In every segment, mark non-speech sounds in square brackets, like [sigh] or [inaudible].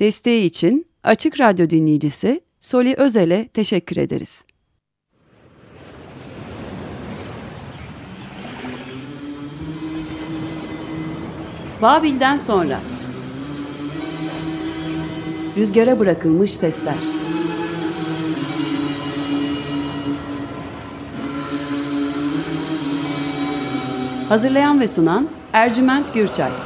Desteği için Açık Radyo dinleyicisi Soli Özel'e teşekkür ederiz. Babil'den sonra. Rüzgara bırakılmış sesler. Hazırlayan ve sunan Ercüment Gürçay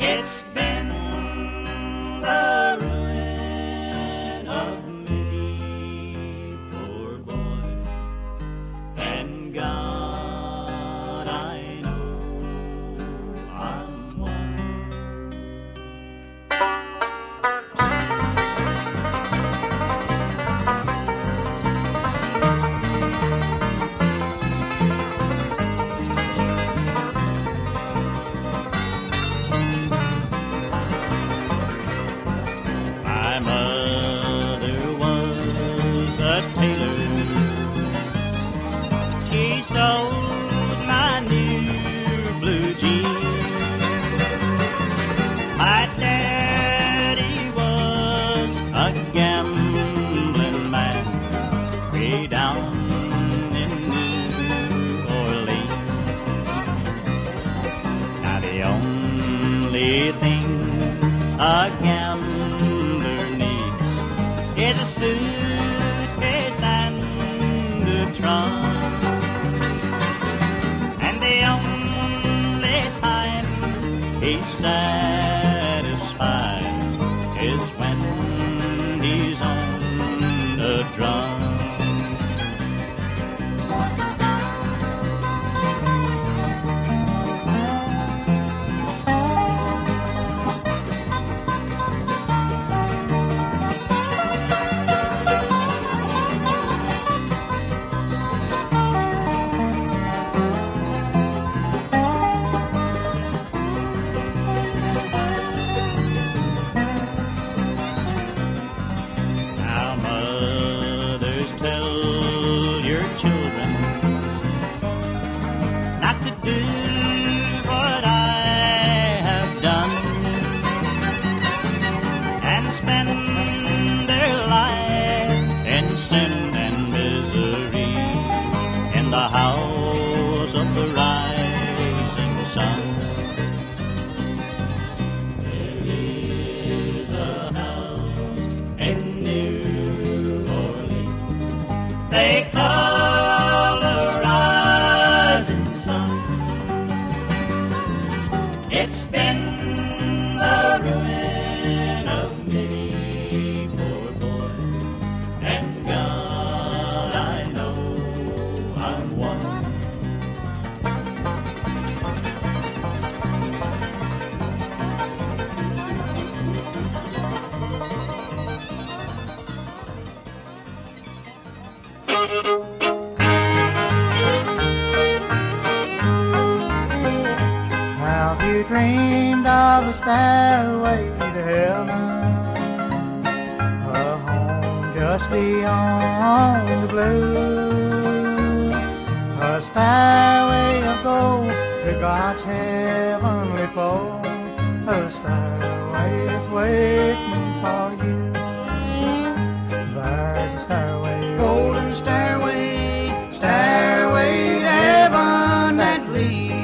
stairway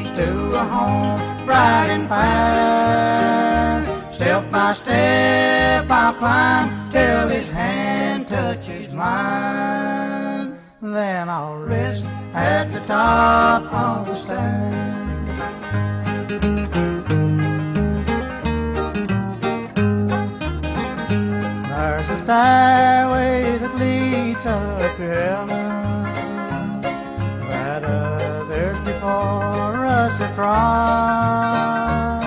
to a home bright and fine. Step by step I'll climb till his hand touches mine. Then I'll rest at the top of the stairs. There's a stairway that leads up to heaven that others before us have trod.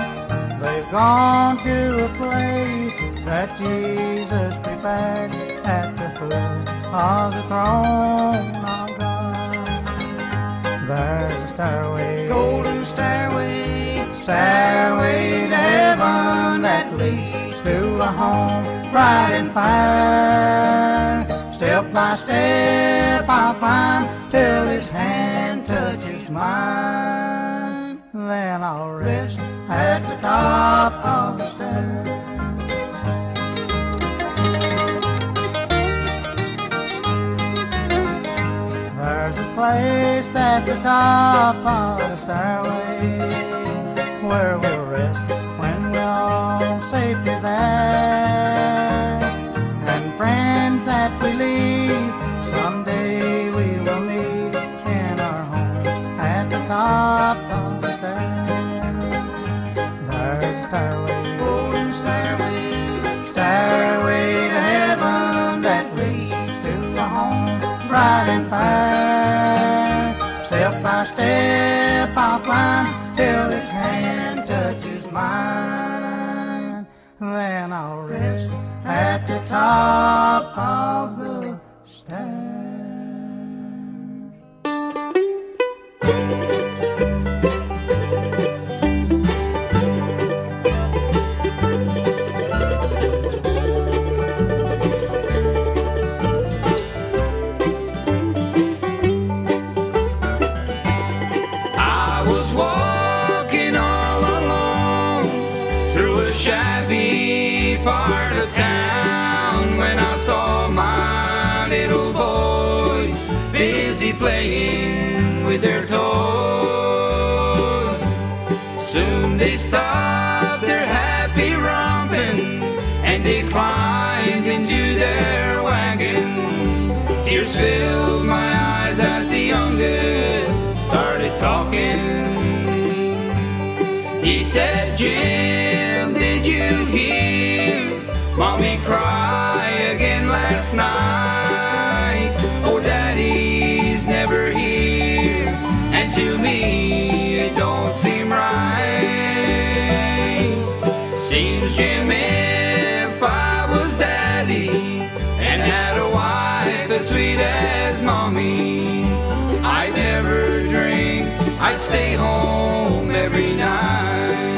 They've gone to a place that Jesus prepared at the foot of the throne of God. There's a stairway, golden stairway, stairway to heaven that leads to a home bright and fine. Step by step I'll climb till his hand touches mine. Then I'll rest at the top of the stairs. There's a place at the top of the stairway where we'll rest when we're all safely there. And friends that we leave, someday we will meet in our home at the top There's a stairway, golden stairway, stairway to heaven that leads to a home bright and fine. Step by step I'll climb till his hand touches mine. Then I'll rest at the top of the stairs. Playing with their toys. Soon they stopped their happy romping and they climbed into their wagon. Tears filled my eyes as the youngest started talking. He said, Jim, did you hear mommy cry again last night? As sweet as mommy, I'd never drink, I'd stay home every night.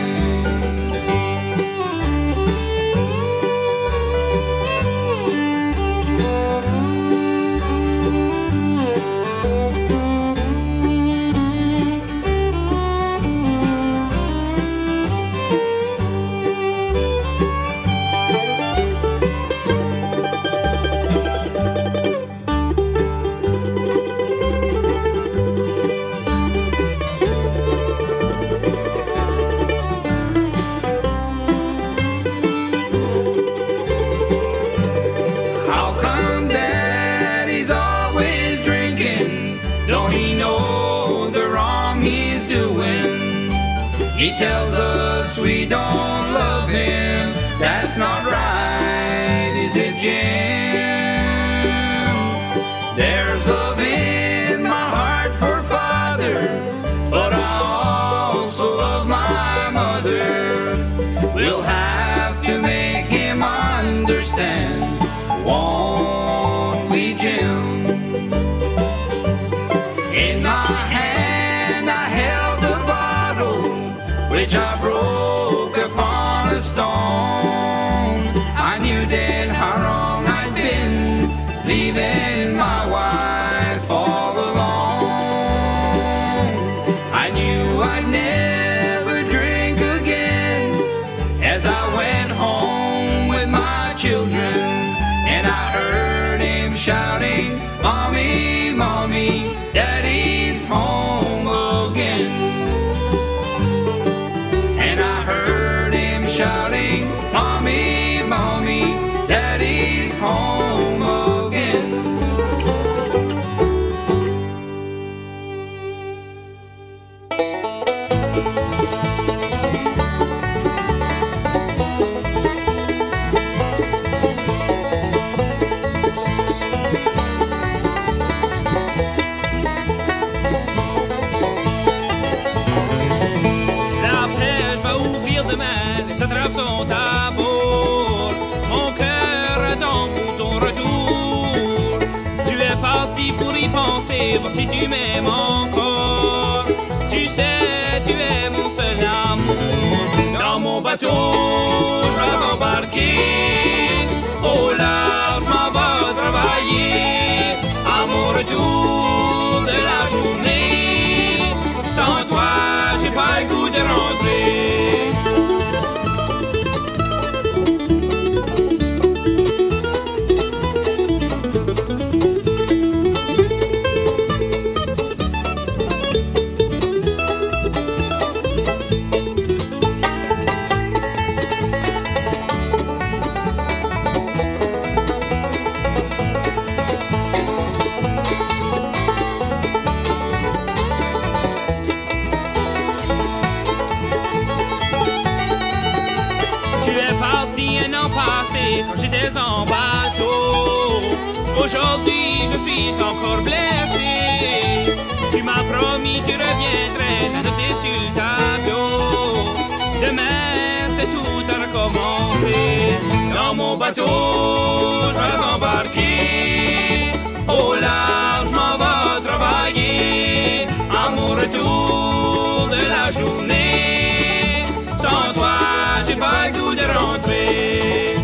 tour de la journée. Sans toi, j'ai pas le goût de rentrer.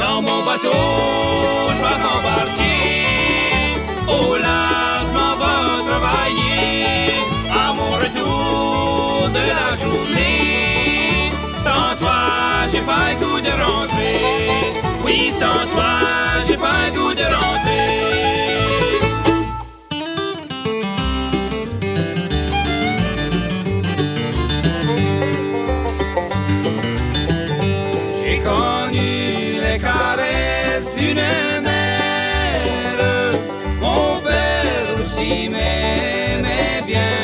Dans mon bateau. sans toi, j'ai pas le de rentrer. J'ai connu les caresses d'une mère, mon père aussi m'aimait bien,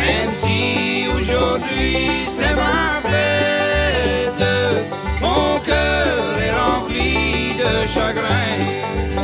même si aujourd'hui c'est ma fête. Mon chagrin.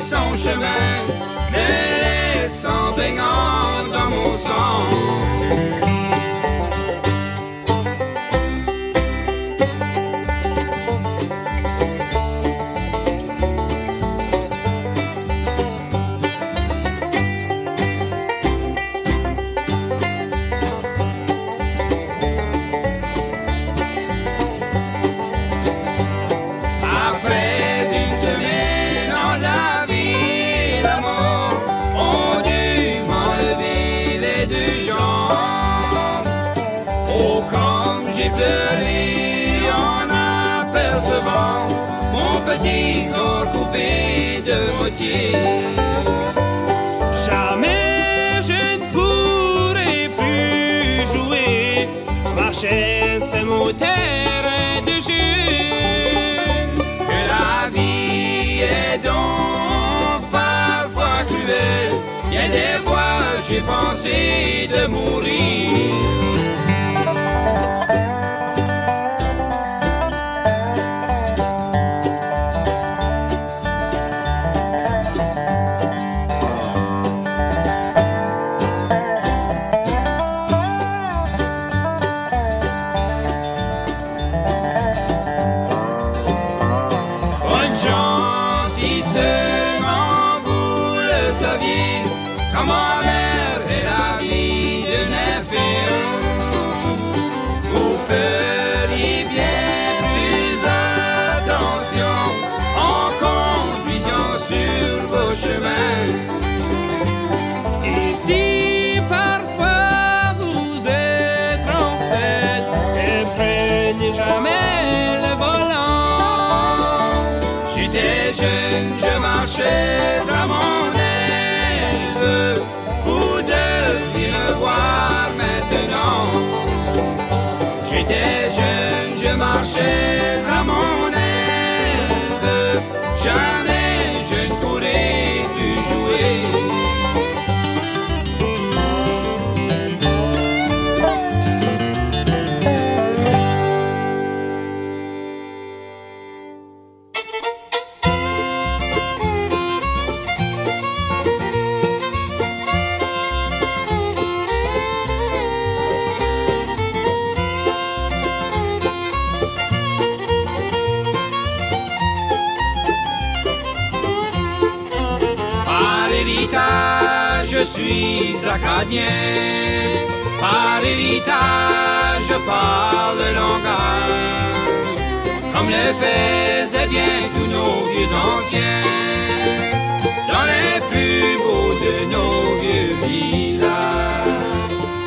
son chemin, me laissant baignant dans mon sang. Jamais je ne pourrai plus jouer. Marcher, c'est mon terrain de jeu. Que la vie est donc parfois cruelle. Il y a des fois, j'ai pensé de mourir. Marchais à mon aise. Vous deviez me voir maintenant. J'étais jeune, je marchais à mon aise. Par héritage, je suis acadien. Par héritage, je parle le langage. Comme le faisaient bien tous nos vieux anciens. Dans les plus beaux de nos vieux villages.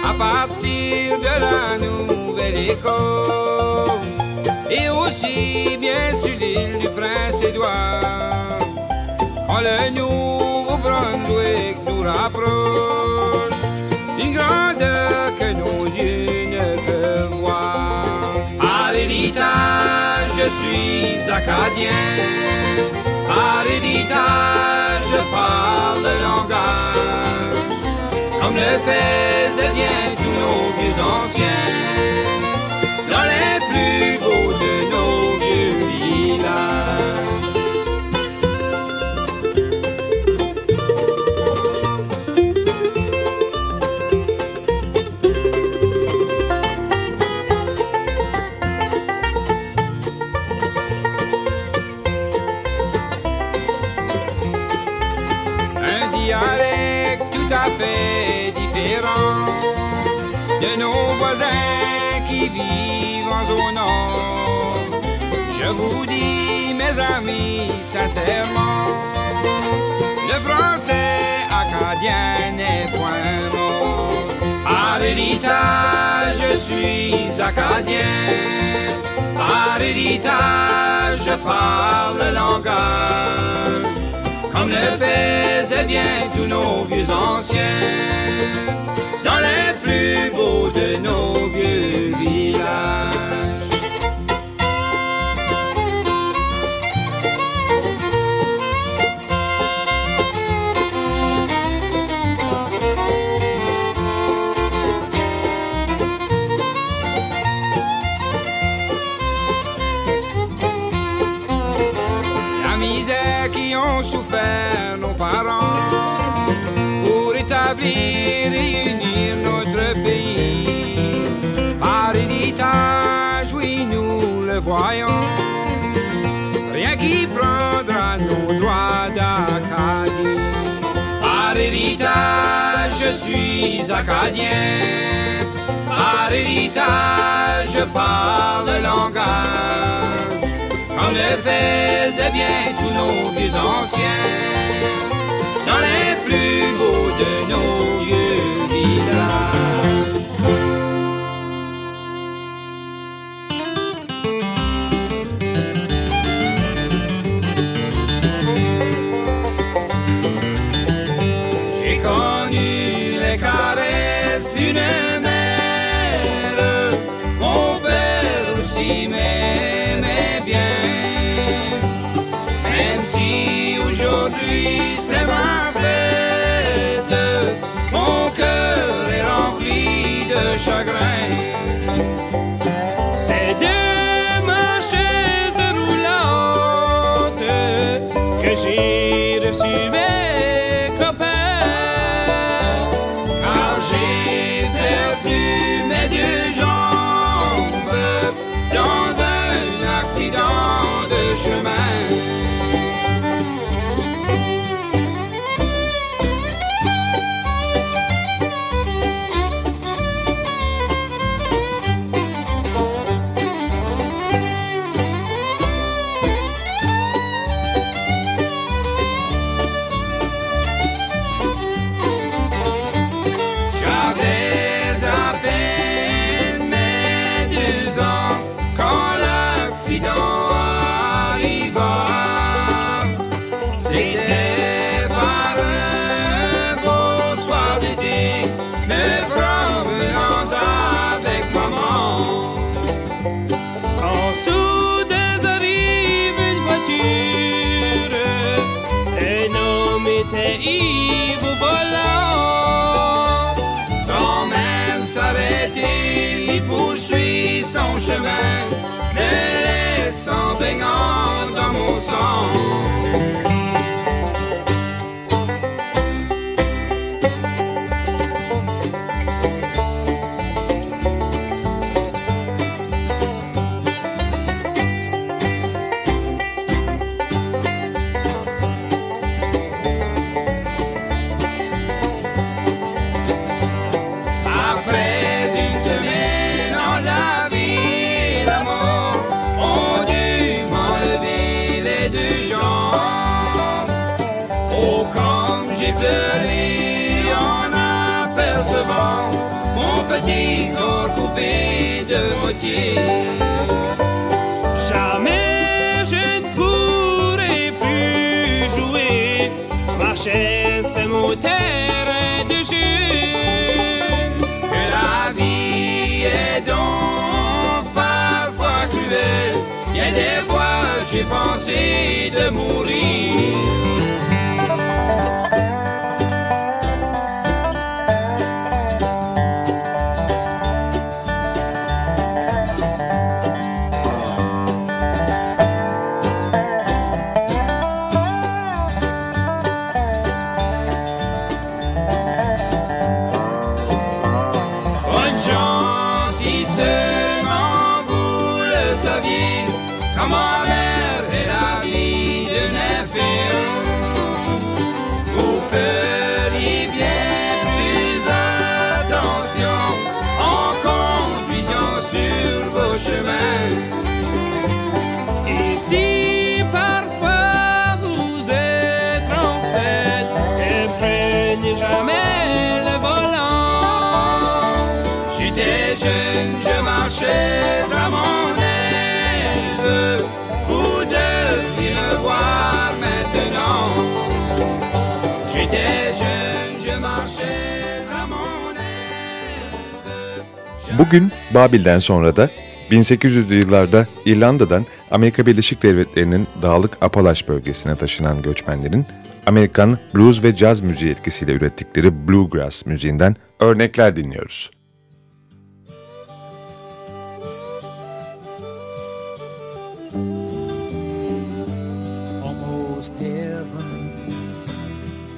À partir de la Nouvelle-Écosse. Et aussi bien sur l'île du Prince-Édouard. Quand le Que nos. Par héritage, je suis acadien. Par je parle le langage. Comme le faisaient bien tous nos vieux anciens. Dans les plus beaux de nos vieux villages. Fait différent de nos voisins qui vivent en zone nord. Je vous dis, mes amis, sincèrement, le français acadien n'est point mort. Par héritage, je suis acadien. Par héritage, je parle le langage comme le faisaient bien tous nos vieux anciens, dans les plus beaux de nos Par héritage, je suis acadien. Par héritage, je parle le langage. Comme le faisaient bien tous nos vieux anciens. Dans les plus beaux de nos vieux villages. Mère. Mon père aussi m'aimait bien. Même si aujourd'hui c'est ma fête, mon cœur est rempli de chagrin. C'est de ma chaise roulante que j'ai reçu chemin. Laissant baignant dans mon sang. Pleuré en apercevant mon petit corps coupé de moitié. Jamais je ne pourrai plus jouer. Ma chaise, c'est mon terrain de jeu. Que la vie est donc parfois cruelle. Y a des fois j'ai pensé de mourir. Bugün Babil'den sonra da 1800'lü yıllarda İrlanda'dan Amerika Birleşik Devletleri'nin dağlık Apalaş bölgesine taşınan göçmenlerin Amerikan blues ve caz müziği etkisiyle ürettikleri bluegrass müziğinden örnekler dinliyoruz.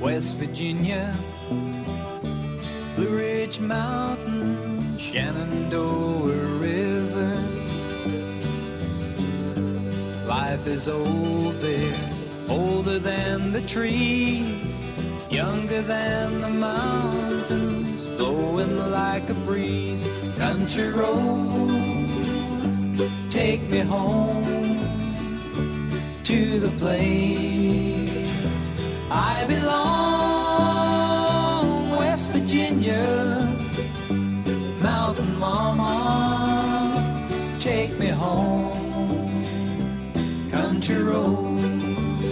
West Virginia, Blue Ridge Mountain, Shenandoah River. Life is old there, older than the trees, younger than the mountains, blowing like a breeze. Country roads, take me home to the place I belong, West Virginia, country roads.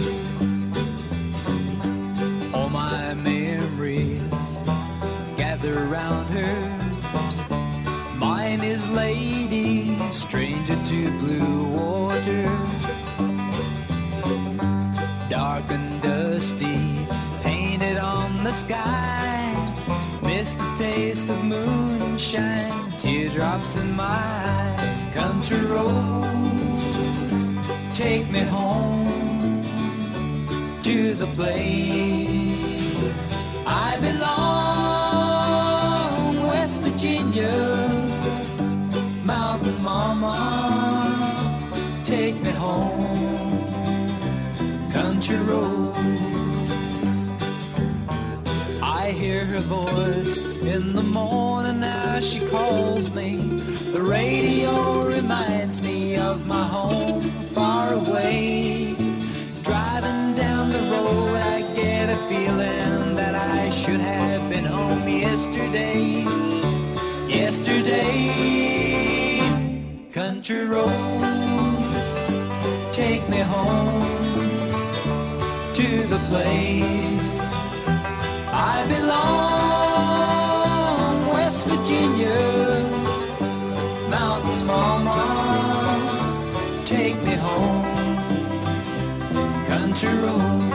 All my memories gather around her. Mine is lady, stranger to blue water dark and dusty, painted on the sky. Missed a taste of moonshine, teardrops in my eyes. Country roads, take me home to the place I belong, West Virginia, Mountain Mama, take me home country roads. Her voice in the morning as she calls me. The radio reminds me of my home far away. Driving down the road, I get a feeling that I should have been home yesterday. Yesterday, country road, take me home to the place I belong, West Virginia, Mountain Mama, take me home, country road.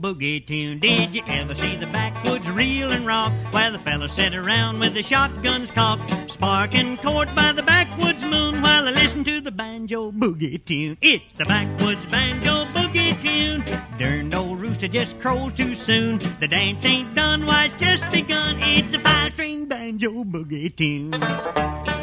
Boogie tune. Did you ever see the backwoods reel and rock where the fellas sit around with the shotguns cocked, sparking court by the backwoods moon while I listen to the banjo boogie tune? It's the backwoods banjo boogie tune. Darned old rooster just crows too soon. The dance ain't done, why it's just begun. It's a five string banjo boogie tune.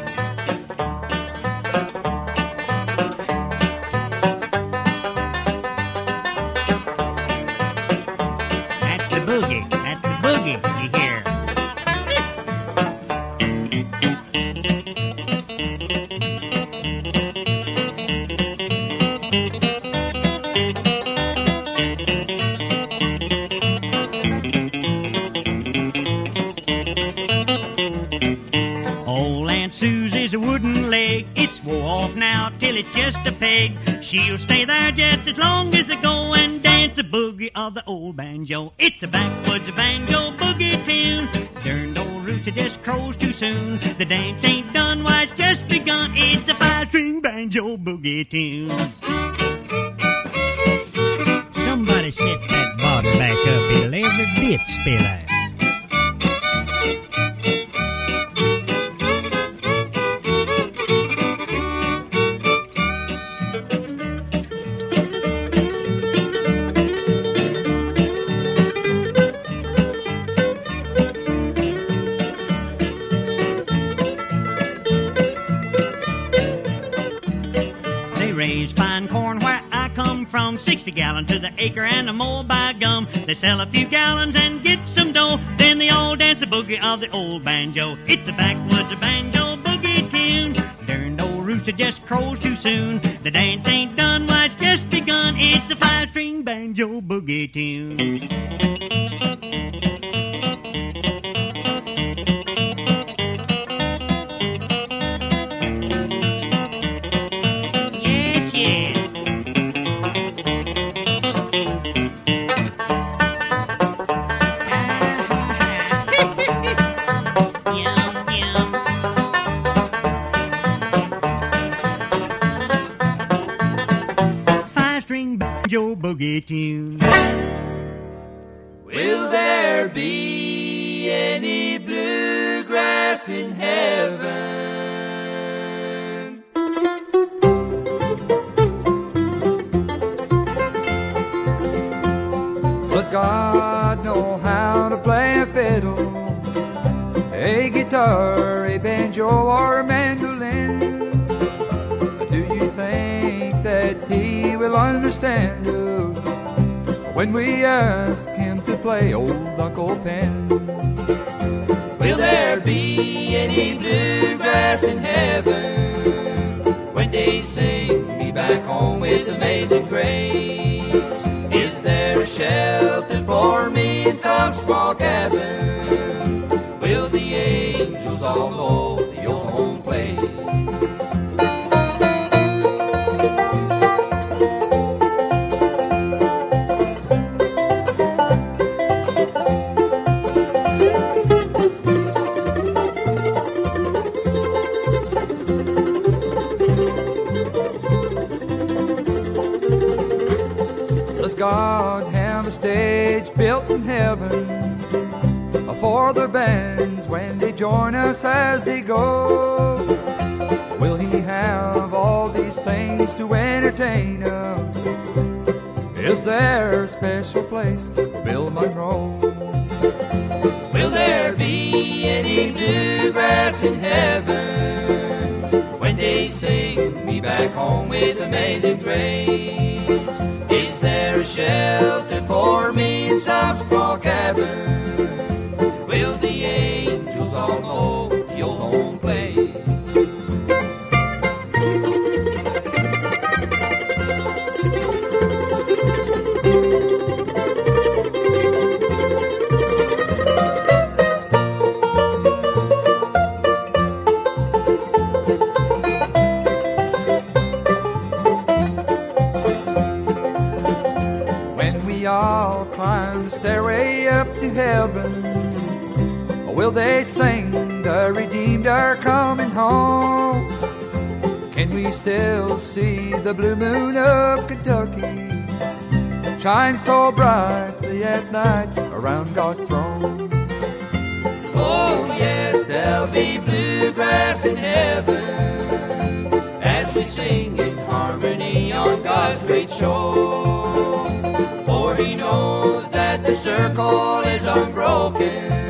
She'll stay there just as long as they go and dance the boogie of the old banjo. It's a banjo old banjo. Old Uncle Pen? Go? Will He have all these things to entertain us? Is there a special place for Bill Monroe? Will there be any bluegrass in heaven when they sing me back home with amazing grace? Is there a shelter for me in some small cabin? The blue moon of Kentucky shines so brightly at night around God's throne? Oh, yes, there'll be bluegrass in heaven as we sing in harmony on God's great shore. For He knows that the circle is unbroken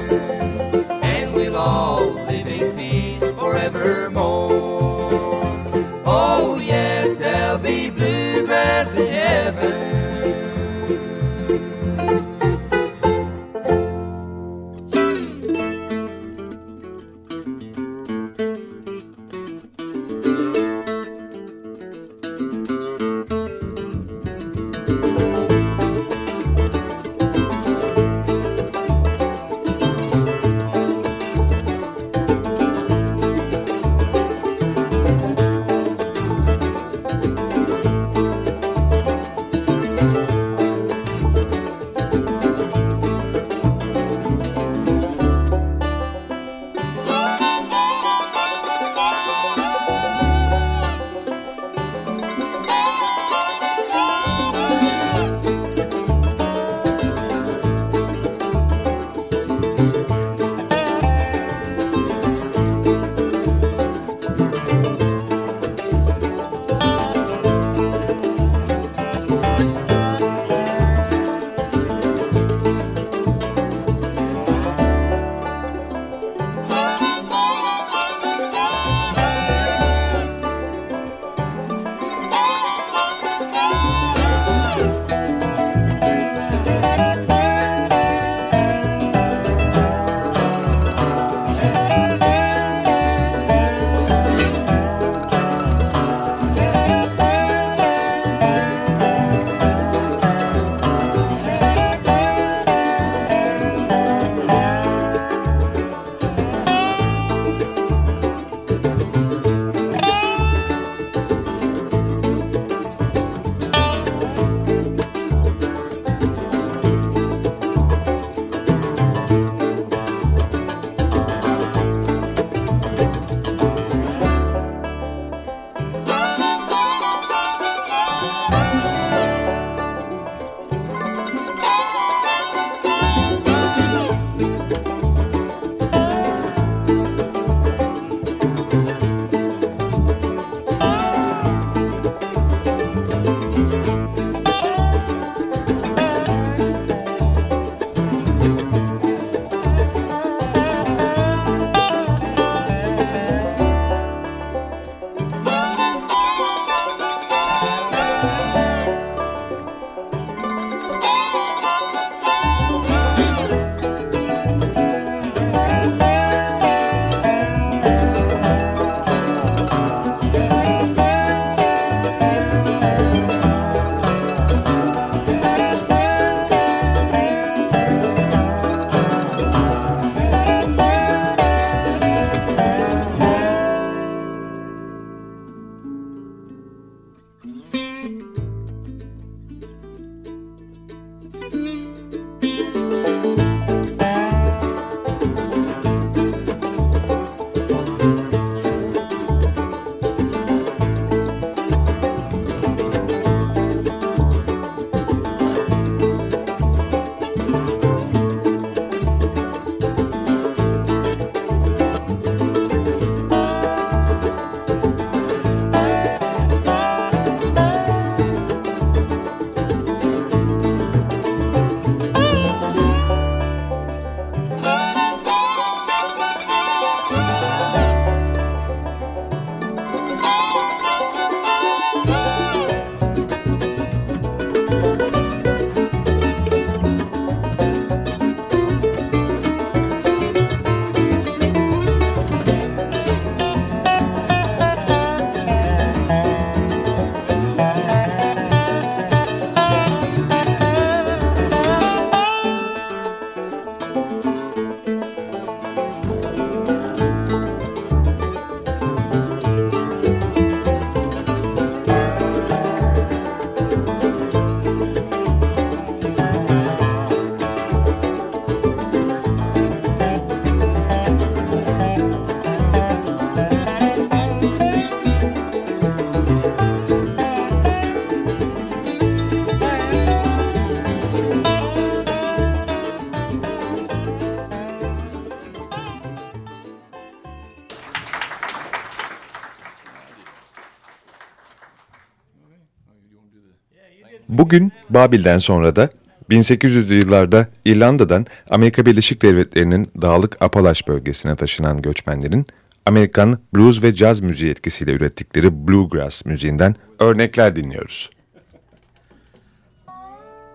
Babil'den sonra da 1800'lü yıllarda İrlanda'dan Amerika Birleşik Devletleri'nin dağlık Apalaş bölgesine taşınan göçmenlerin Amerikan blues ve caz müziği etkisiyle ürettikleri bluegrass müziğinden örnekler dinliyoruz.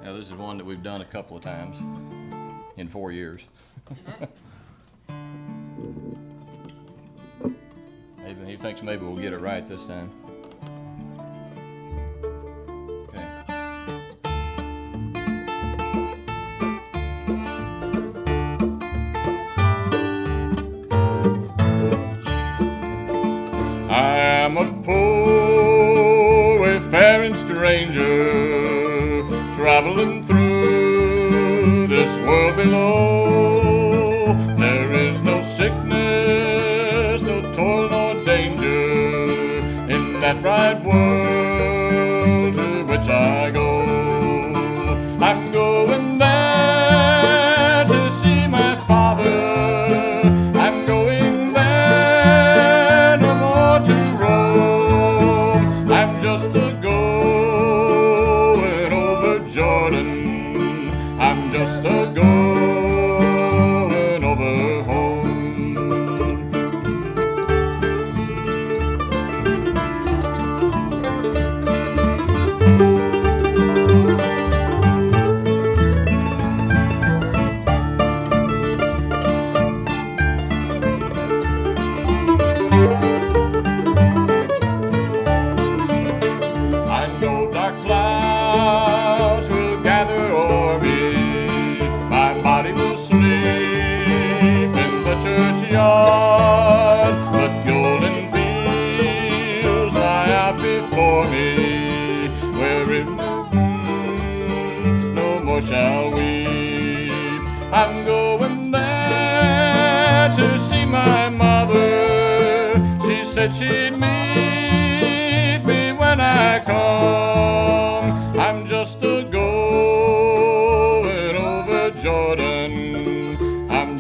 Now this is one that we've done a couple of times in four years. [laughs] he thinks maybe we'll get it right this time.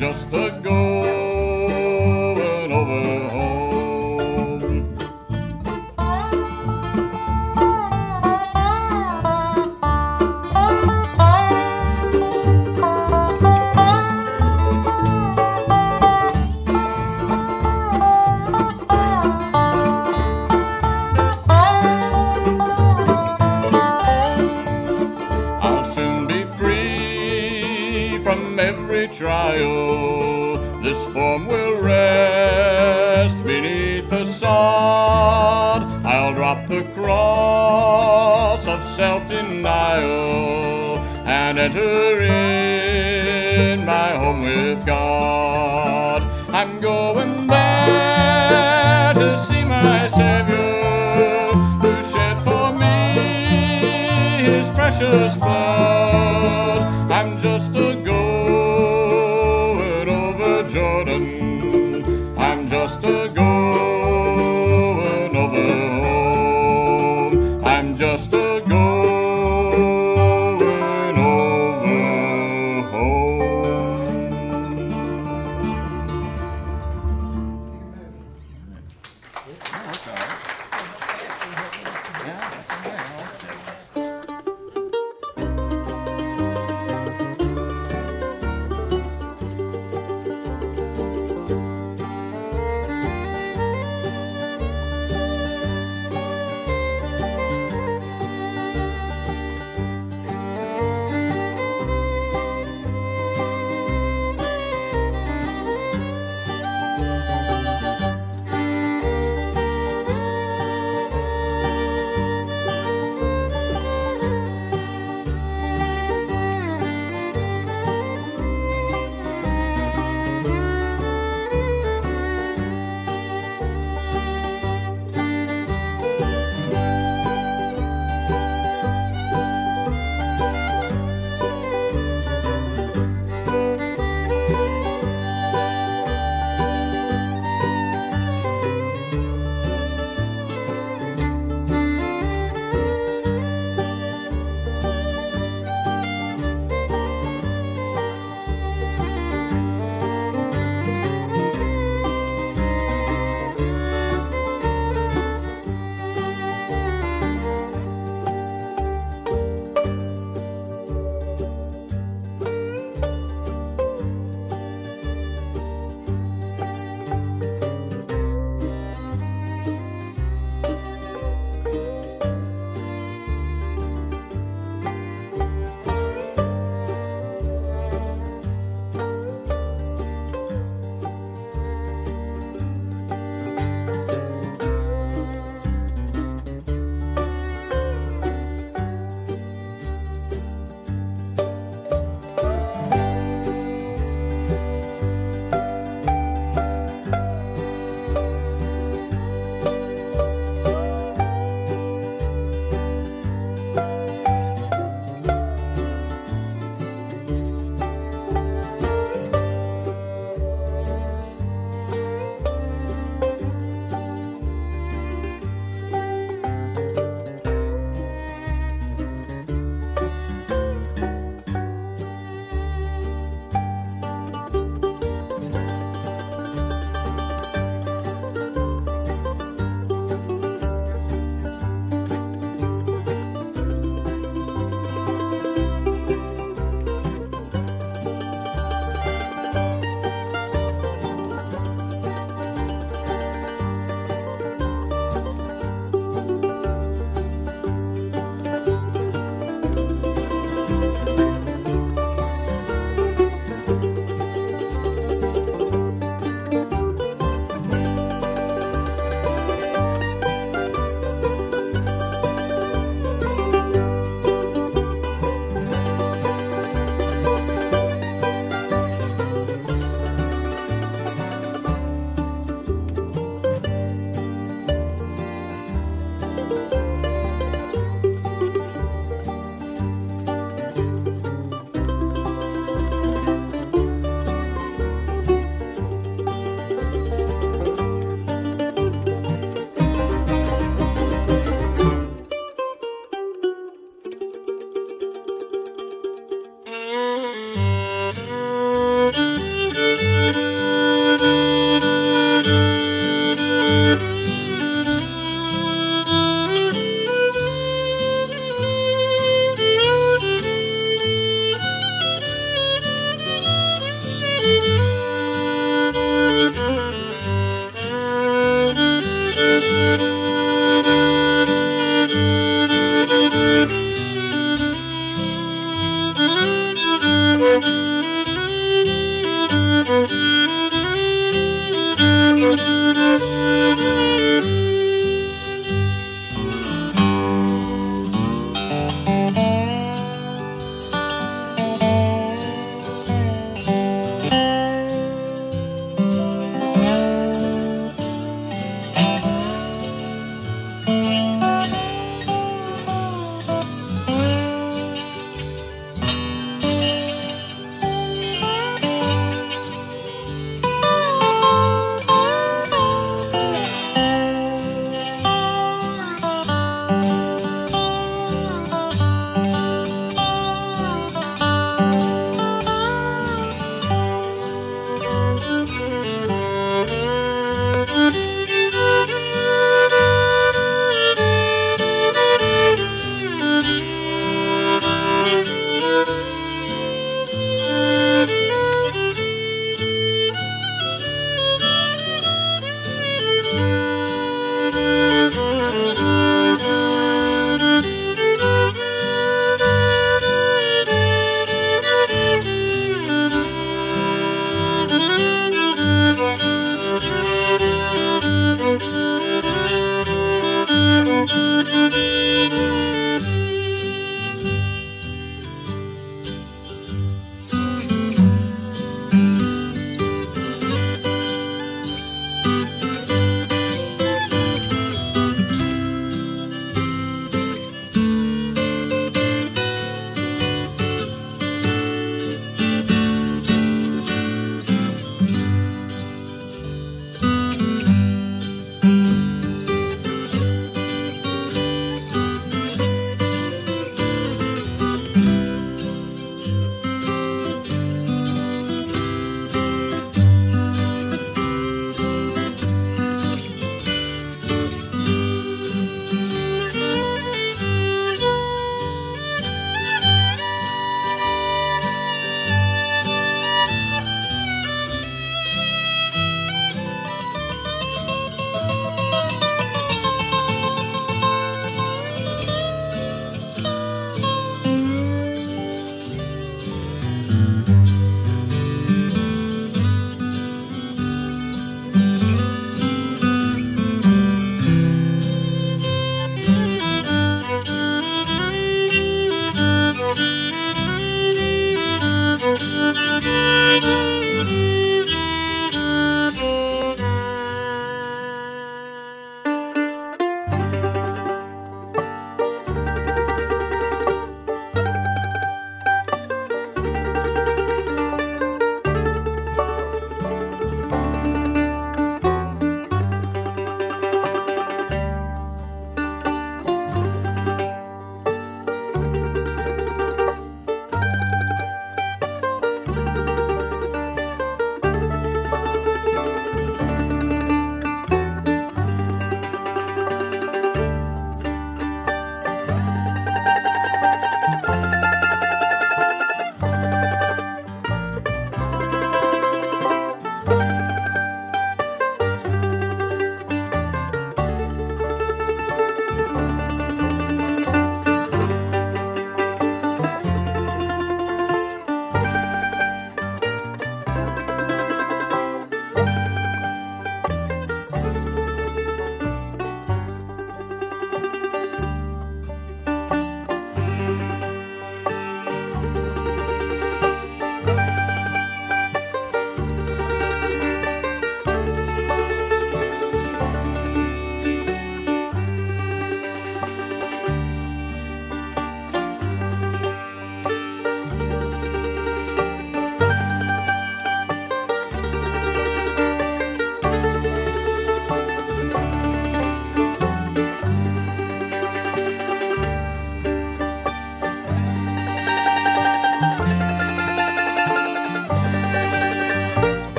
just a go.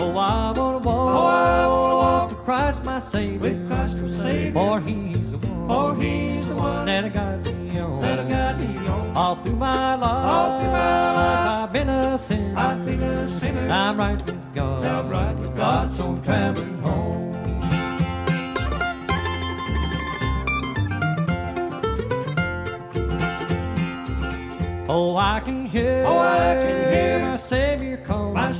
Oh, I wanna walk. Oh, I wanna walk with Christ my Savior. with Christ my Savior. For He's the one. For He's the one that got me on. that got me on. All through my life, All through my life, I've been a sinner. I've been a sinner. I'm right with God. I'm right with God, so I'm traveling home. Oh, I can hear, Oh, I can hear my Savior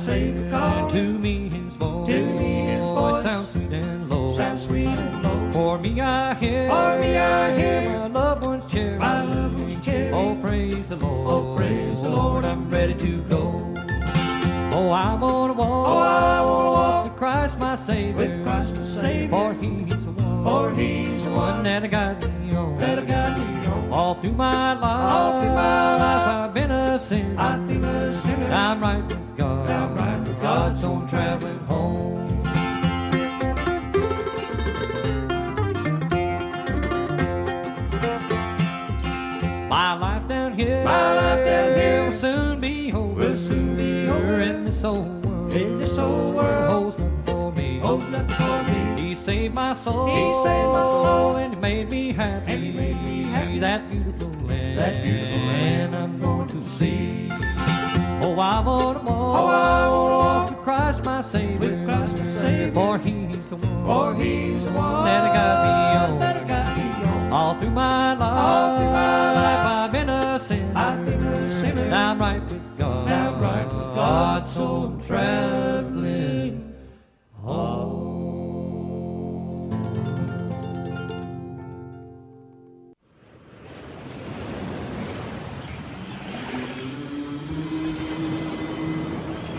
Savior calling. to me His voice, To me His voice. sounds sweet and low. Sounds sweet and low. For me I hear, For me I hear my loved ones cheer, My loved ones cheer. Oh, praise the Lord, Oh, praise the Lord. I'm ready to go. Oh, I wanna walk, Oh, I wanna walk with Christ my Savior, with Christ my Savior. for He's the one, For He's the one that I got me on, that I got me on. all through my life, All through my life, I've been a sinner. I've been a sinner. I'm right with God. I'm right with God. so I'm traveling home. My life down here, My life down here will soon be over. will soon be over. In this old world, In this old world, holds nothing for me. oh, nothing for me. He saved my soul. He saved my soul. and he made me happy. And he made me happy. That beautiful land. That beautiful land. I'm going to see. Oh, I wanna walk. Oh, I wanna walk with Christ my Savior. with Christ my Savior. For He's the one. For He's the one that I got me on. that got me on. All through my life, All through my life, I've been a sinner. I've been a sinner. And I'm right with God. Now I'm right with God, so I'm traveling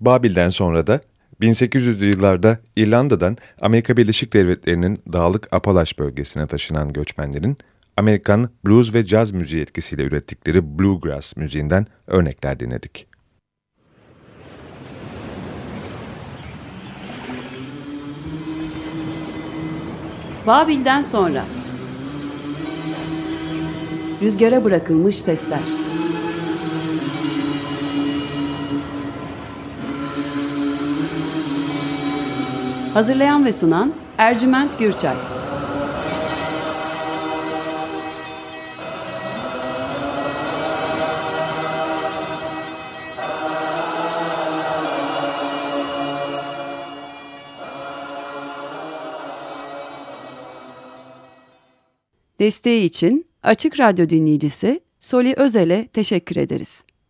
Babil'den sonra da 1800'lü yıllarda İrlanda'dan Amerika Birleşik Devletleri'nin dağlık Apalaş bölgesine taşınan göçmenlerin Amerikan blues ve caz müziği etkisiyle ürettikleri bluegrass müziğinden örnekler dinledik. Babil'den sonra Rüzgara bırakılmış sesler Hazırlayan ve sunan Ercüment Gürçay Desteği için Açık Radyo dinleyicisi Soli Özel'e teşekkür ederiz.